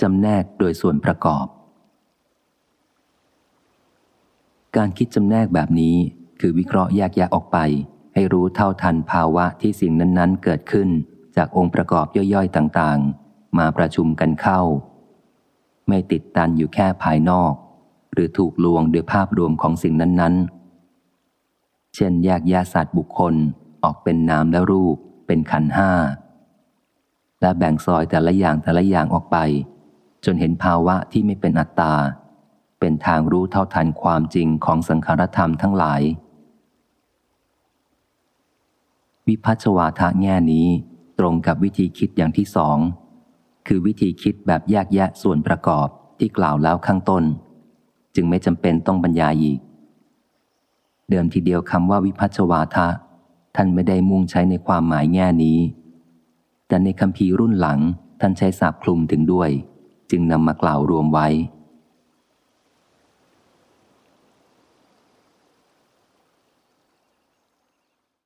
จำแนกโดยส่วนประกอบ การคิดจำแนกแบบนี้คือวิเคราะห์แยกแยะออกไป ให้รู้เท่าทันภาวะที่สิ่งนั้น ๆ เกิดขึ้นจากองค์ประกอบย่อยๆ ต่างๆ มาประชุมกันเข้า ไม่ติดตันอยู่แค่ภายนอก หรือถูกลวงด้วยภาพรวมของสิ่งนั้นๆ เช่นแยกแยะสัตว์บุคคลออกเป็นนามและรูปเป็นขันห้าและแบ่งซอยแต่ละอย่างแต่ละอย่างออกไป จนเห็นภาวะที่ไม่เป็นอัตตา เป็นทางรู้เท่าทันความจริงของสังขารธรรมทั้งหลาย วิพัชวาทะแง่นี้ตรงกับวิธีคิดอย่างที่สอง คือวิธีคิดแบบแยกแยะส่วนประกอบที่กล่าวแล้วข้างต้น จึงไม่จำเป็นต้องบรรยายอีก เดิมทีเดียวคำว่าวิพัชวาทะ ท่านไม่ได้มุ่งใช้ในความหมายแง่นี้ แต่ในคำพีรุ่นหลังท่านใช้ศัพท์คลุมถึงด้วย จึงนำมากล่าวรวมไว้